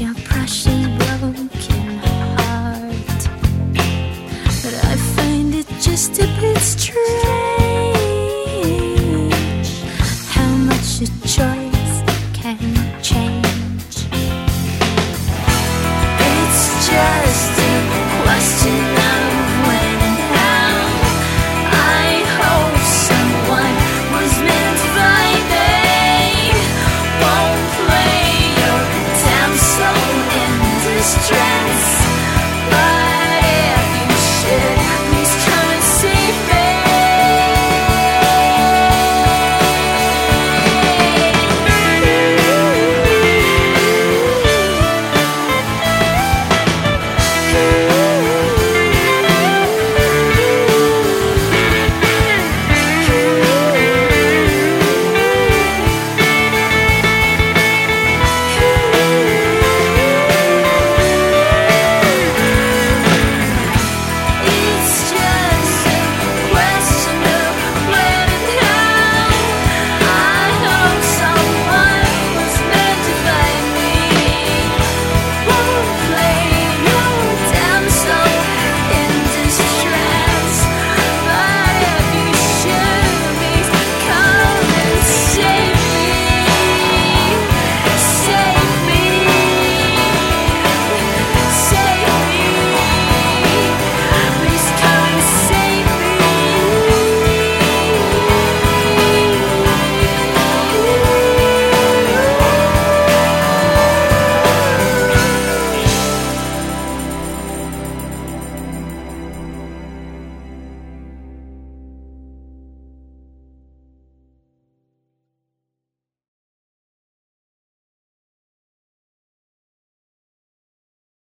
your precious broken heart. But I find it just a bit strange how much you joy.